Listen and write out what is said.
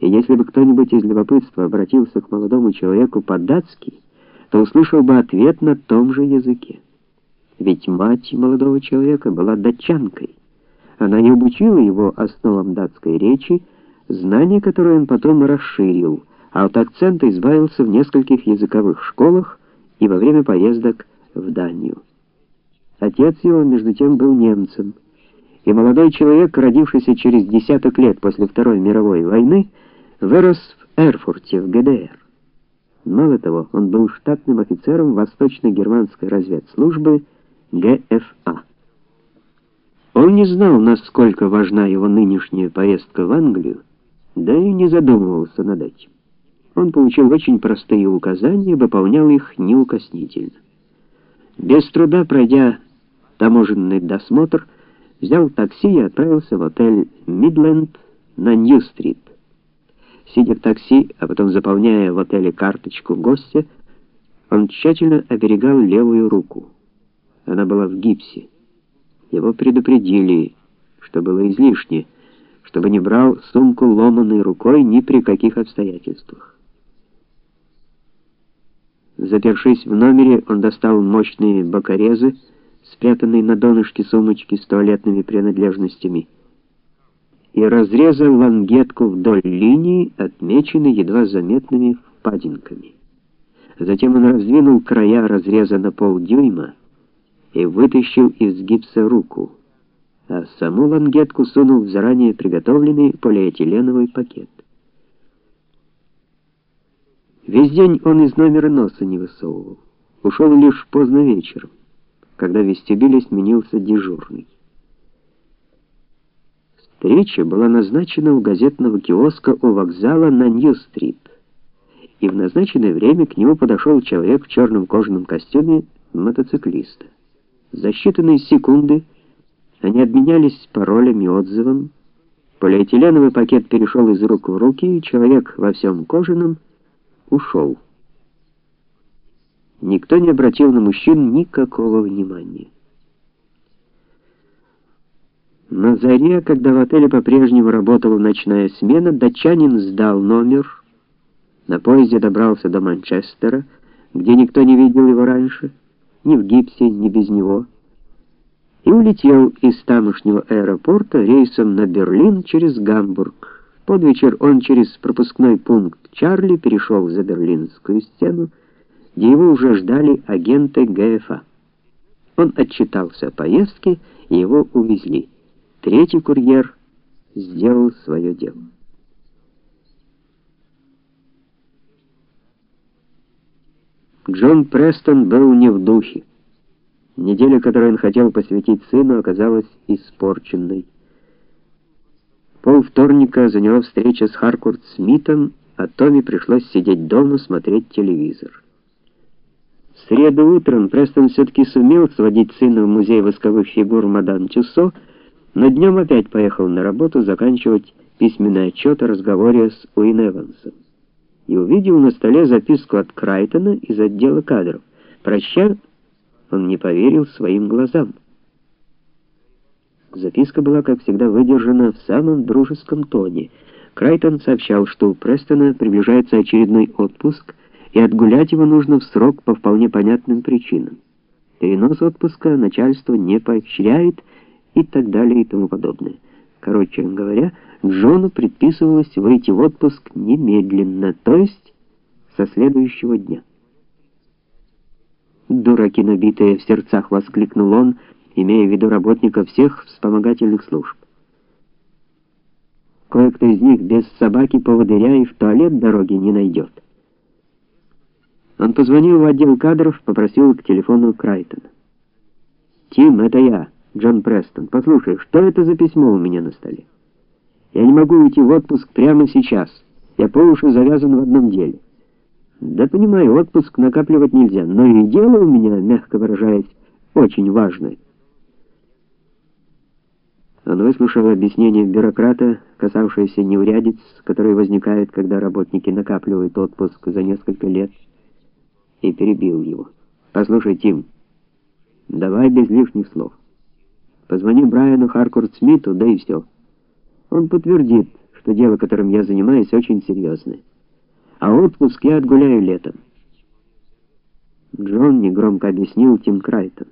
И если бы кто-нибудь из любопытства обратился к молодому человеку по-датски, то услышал бы ответ на том же языке. Ведь мать молодого человека была датчанкой. Она не обучила его основам датской речи, знания, которые он потом расширил, а от акцента избавился в нескольких языковых школах и во время поездок в Данию. Отец его, между тем, был немцем, и молодой человек, родившийся через десяток лет после Второй мировой войны, вырос в Эрфурте, в ГДР. Мало того, он был штатным офицером Восточно-германской разведслужбы ГФА. Он не знал, насколько важна его нынешняя поездка в Англию, да и не задумывался над этим. Он получил очень простые указания выполнял их неукоснительно. Без труда пройдя таможенный досмотр, взял такси и отправился в отель Мидленд на Нью-стрит. Сидя в такси, а потом заполняя в отеле карточку гостя, он тщательно оберегал левую руку. Она была в гипсе. Его предупредили, что было излишне, чтобы не брал сумку ломаной рукой ни при каких обстоятельствах. Запершись в номере, он достал мощные бокорезы, спрятанные на донышке сумочки с туалетными принадлежностями, и разрезал лангетку вдоль линии, отмеченной едва заметными впадинками. Затем он раздвинул края разреза на полдюйма и вытащил из гипса руку, а саму лангетку сунул в заранее приготовленный полиэтиленовый пакет. Весь день он из номера носа не высовывал. Ушел лишь поздно вечером, когда в вестибюле сменился дежурный. Встреча была назначена у газетного киоска у вокзала на Нью-стрит. И в назначенное время к нему подошел человек в черном кожаном костюме мотоциклиста. За считанные секунды они обменялись паролями и отзывом. Полиэтиленовый пакет перешел из рук в руки, и человек во всем кожаном ушел. Никто не обратил на мужчин никакого внимания. На заре, когда в отеле по-прежнему работала ночная смена, датчанин сдал номер, на поезде добрался до Манчестера, где никто не видел его раньше, ни в гипсе, ни без него, и улетел из тамошнего аэропорта рейсом на Берлин через Гамбург. Под вечер он через пропускной пункт Чарли перешел за Берлинскую стену, где его уже ждали агенты ГФА. Он отчитался о поездке, и его увезли. Третий курьер сделал свое дело. Джон Престон был не в духе. Неделя, которую он хотел посвятить сыну, оказалась испорченной. Пол вторника за него встреча с Харкурт Смитом, а Томми пришлось сидеть дома, смотреть телевизор. В среду утром Престон все-таки сумел сводить сына в музей восковых фигур мадам Тюссо, но днем опять поехал на работу заканчивать письменный отчет о разговоре с Уин Эвансом. И увидел на столе записку от Крайтона из отдела кадров. Прощай, он не поверил своим глазам. Записка была, как всегда, выдержана в самом дружеском тоне. Крайтон сообщал, что у Престона приближается очередной отпуск, и отгулять его нужно в срок по вполне понятным причинам. Перенос отпуска начальство не поощряет, и так далее и тому подобное. Короче говоря, Джону предписывалось выйти в отпуск немедленно, то есть со следующего дня. «Дураки набитые!» — в сердцах воскликнул он, имея в виду работников всех вспомогательных служб. Кое-кто из них без собаки-поводыря и в туалет дороги не найдет. Он позвонил в отдел кадров, попросил к телефону Крайтона. «Тим, это я». Джон Престон, послушай, что это за письмо у меня на столе? Я не могу уйти в отпуск прямо сейчас. Я по уши завязан в одном деле. Да понимаю, отпуск накапливать нельзя, но и дело у меня, мягко выражаясь, очень важное. Он выслушал объяснение бюрократа, касавшееся неурядиц, которые возникают, когда работники накапливают отпуск за несколько лет, и перебил его. «Послушай, Тим, давай без лишних слов». Позвони Брайану Харкорд Смиту, да и все. Он подтвердит, что дело, которым я занимаюсь, очень серьезное. А отпуск я отгуляю летом. Джон негромко объяснил Тим Крайтон.